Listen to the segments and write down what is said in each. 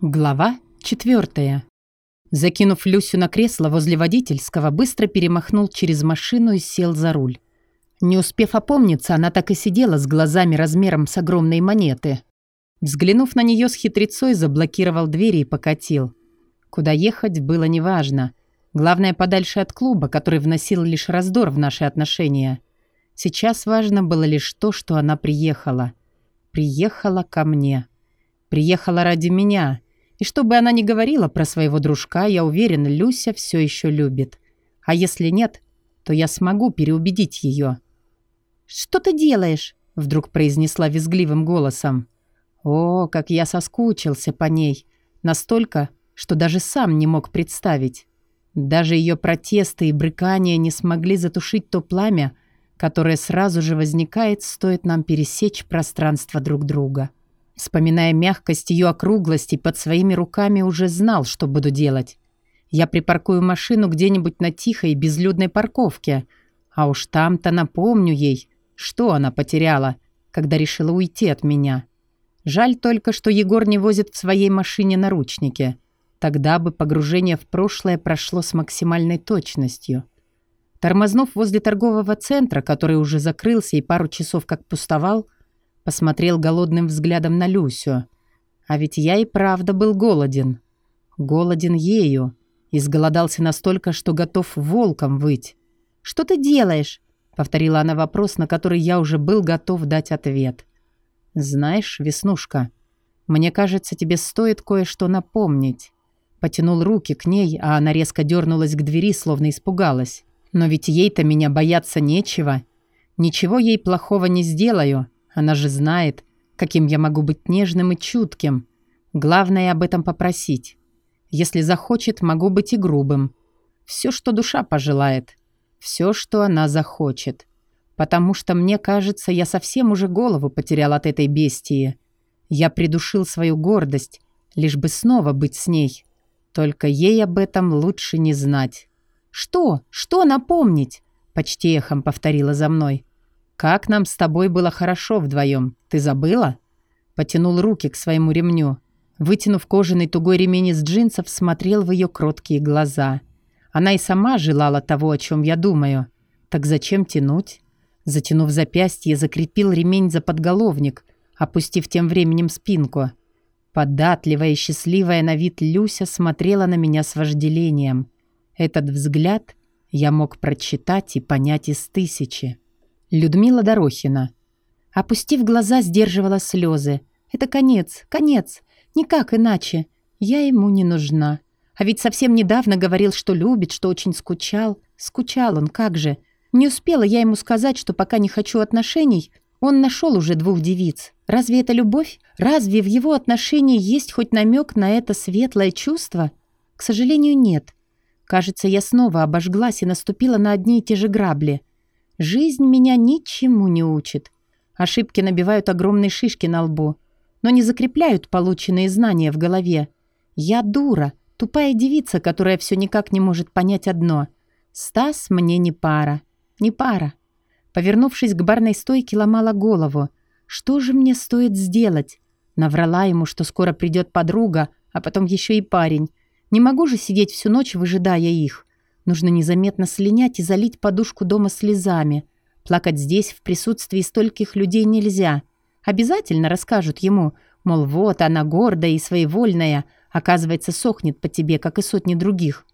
Глава четвертая. Закинув Люсю на кресло возле водительского, быстро перемахнул через машину и сел за руль. Не успев опомниться, она так и сидела с глазами размером с огромной монеты. Взглянув на нее с хитрецой, заблокировал двери и покатил. Куда ехать было неважно. Главное, подальше от клуба, который вносил лишь раздор в наши отношения. Сейчас важно было лишь то, что она приехала. Приехала ко мне. Приехала ради меня — и что бы она ни говорила про своего дружка, я уверен, Люся все еще любит. А если нет, то я смогу переубедить ее. «Что ты делаешь?» — вдруг произнесла визгливым голосом. О, как я соскучился по ней. Настолько, что даже сам не мог представить. Даже ее протесты и брыкания не смогли затушить то пламя, которое сразу же возникает, стоит нам пересечь пространство друг друга. Вспоминая мягкость ее округлости, под своими руками уже знал, что буду делать. Я припаркую машину где-нибудь на тихой безлюдной парковке, а уж там-то напомню ей, что она потеряла, когда решила уйти от меня. Жаль только, что Егор не возит в своей машине наручники. Тогда бы погружение в прошлое прошло с максимальной точностью. Тормознув возле торгового центра, который уже закрылся и пару часов как пустовал, Посмотрел голодным взглядом на Люсю. А ведь я и правда был голоден. Голоден ею. Изголодался настолько, что готов волком выть. «Что ты делаешь?» — повторила она вопрос, на который я уже был готов дать ответ. «Знаешь, Веснушка, мне кажется, тебе стоит кое-что напомнить». Потянул руки к ней, а она резко дернулась к двери, словно испугалась. «Но ведь ей-то меня бояться нечего. Ничего ей плохого не сделаю. Она же знает, каким я могу быть нежным и чутким. Главное об этом попросить. Если захочет, могу быть и грубым. Все, что душа пожелает. Все, что она захочет. Потому что, мне кажется, я совсем уже голову потерял от этой бестии. Я придушил свою гордость, лишь бы снова быть с ней. Только ей об этом лучше не знать. «Что? Что напомнить?» Почти эхом повторила за мной. «Как нам с тобой было хорошо вдвоем, ты забыла?» Потянул руки к своему ремню. Вытянув кожаный тугой ремень из джинсов, смотрел в ее кроткие глаза. Она и сама желала того, о чем я думаю. Так зачем тянуть? Затянув запястье, закрепил ремень за подголовник, опустив тем временем спинку. Податливая и счастливая на вид Люся смотрела на меня с вожделением. Этот взгляд я мог прочитать и понять из тысячи. Людмила Дорохина. Опустив глаза, сдерживала слезы. «Это конец, конец. Никак иначе. Я ему не нужна. А ведь совсем недавно говорил, что любит, что очень скучал. Скучал он, как же. Не успела я ему сказать, что пока не хочу отношений, он нашел уже двух девиц. Разве это любовь? Разве в его отношении есть хоть намек на это светлое чувство? К сожалению, нет. Кажется, я снова обожглась и наступила на одни и те же грабли. Жизнь меня ничему не учит. Ошибки набивают огромные шишки на лбу, но не закрепляют полученные знания в голове. Я дура, тупая девица, которая все никак не может понять одно. Стас мне не пара. Не пара. Повернувшись к барной стойке, ломала голову. Что же мне стоит сделать? Наврала ему, что скоро придет подруга, а потом еще и парень. Не могу же сидеть всю ночь, выжидая их. Нужно незаметно слинять и залить подушку дома слезами. Плакать здесь в присутствии стольких людей нельзя. Обязательно расскажут ему, мол, вот она гордая и своевольная, оказывается, сохнет по тебе, как и сотни других.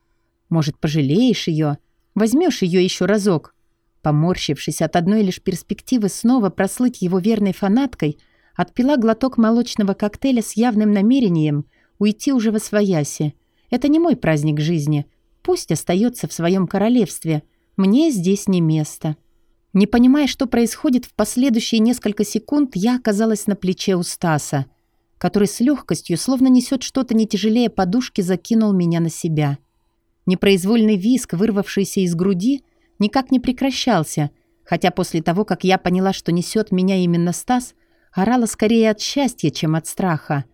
Может, пожалеешь ее, возьмешь ее еще разок. Поморщившись от одной лишь перспективы снова прослыть его верной фанаткой, отпила глоток молочного коктейля с явным намерением уйти уже во свояси. Это не мой праздник жизни — Пусть остается в своем королевстве. Мне здесь не место. Не понимая, что происходит, в последующие несколько секунд я оказалась на плече у Стаса, который с легкостью, словно несет что-то не тяжелее подушки, закинул меня на себя. Непроизвольный виск, вырвавшийся из груди, никак не прекращался, хотя после того, как я поняла, что несет меня именно Стас, орала скорее от счастья, чем от страха.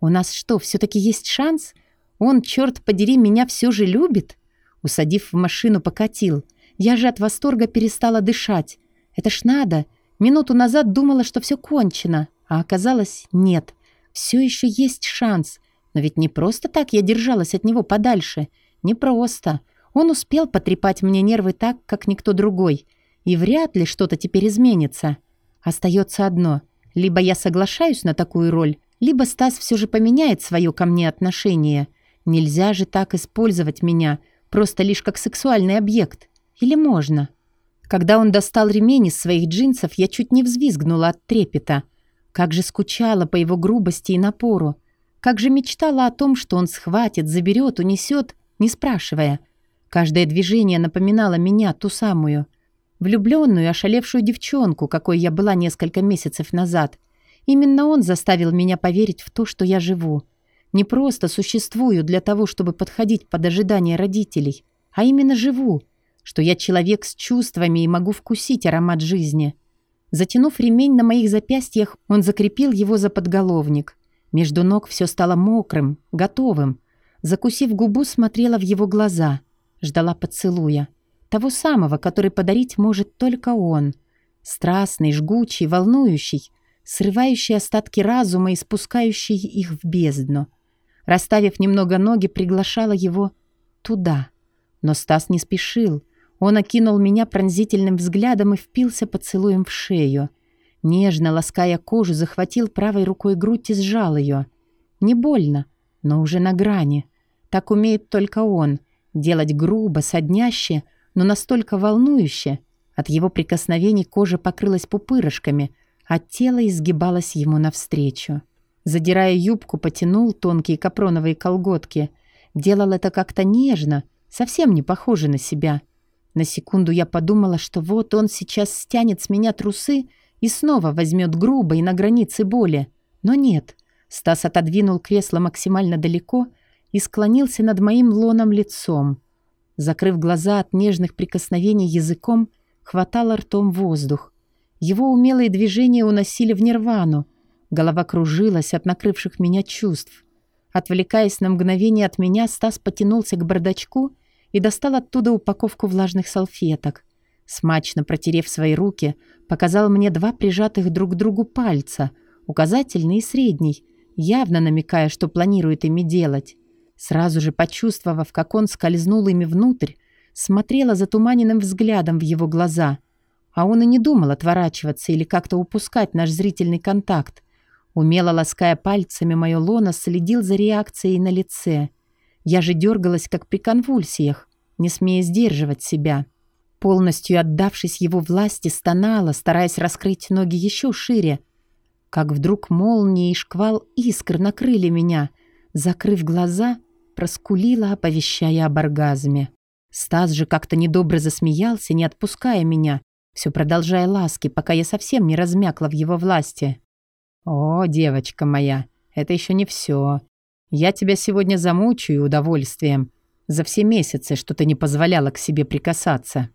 «У нас что, все-таки есть шанс?» Он, черт подери, меня все же любит? Усадив в машину, покатил. Я же от восторга перестала дышать. Это ж надо. Минуту назад думала, что все кончено. А оказалось, нет. Все еще есть шанс. Но ведь не просто так я держалась от него подальше. Не просто. Он успел потрепать мне нервы так, как никто другой. И вряд ли что-то теперь изменится. Остается одно. Либо я соглашаюсь на такую роль, либо Стас все же поменяет свое ко мне отношение. Нельзя же так использовать меня, просто лишь как сексуальный объект. Или можно? Когда он достал ремень из своих джинсов, я чуть не взвизгнула от трепета. Как же скучала по его грубости и напору. Как же мечтала о том, что он схватит, заберет, унесет, не спрашивая. Каждое движение напоминало меня, ту самую. Влюбленную, ошалевшую девчонку, какой я была несколько месяцев назад. Именно он заставил меня поверить в то, что я живу. Не просто существую для того, чтобы подходить под ожидания родителей, а именно живу — что я человек с чувствами и могу вкусить аромат жизни. Затянув ремень на моих запястьях, он закрепил его за подголовник. Между ног все стало мокрым, готовым. Закусив губу, смотрела в его глаза. Ждала поцелуя. Того самого, который подарить может только он. Страстный, жгучий, волнующий, срывающий остатки разума и спускающий их в бездну. Расставив немного ноги, приглашала его туда. Но Стас не спешил, он окинул меня пронзительным взглядом и впился поцелуем в шею. Нежно, лаская кожу, захватил правой рукой грудь и сжал ее. Не больно, но уже на грани. Так умеет только он. Делать грубо, содняще, но настолько волнующе. От его прикосновений кожа покрылась пупырышками, а тело изгибалось ему навстречу. Задирая юбку, потянул тонкие капроновые колготки. Делал это как-то нежно, совсем не похоже на себя — на секунду я подумала, что вот он сейчас стянет с меня трусы и снова возьмет грубо и на границе боли. Но нет. Стас отодвинул кресло максимально далеко и склонился над моим лоном лицом. Закрыв глаза от нежных прикосновений языком, хватало ртом воздух. Его умелые движения уносили в нирвану. Голова кружилась от накрывших меня чувств. Отвлекаясь на мгновение от меня, Стас потянулся к бардачку и достал оттуда упаковку влажных салфеток. Смачно протерев свои руки, показал мне два прижатых друг к другу пальца, указательный и средний, явно намекая, что планирует ими делать. Сразу же почувствовав, как он скользнул ими внутрь, смотрела затуманенным взглядом в его глаза. А он и не думал отворачиваться или как-то упускать наш зрительный контакт. Умело лаская пальцами мое лоно, следил за реакцией на лице. Я же дергалась, как при конвульсиях, не смея сдерживать себя. Полностью отдавшись его власти, стонала, стараясь раскрыть ноги еще шире. Как вдруг молния и шквал искр накрыли меня. Закрыв глаза, проскулила, оповещая об оргазме. Стас же как-то недобро засмеялся, не отпуская меня, все продолжая ласки, пока я совсем не размякла в его власти. «О, девочка моя, это еще не все. Я тебя сегодня замучаю удовольствием за все месяцы, что ты не позволяла к себе прикасаться.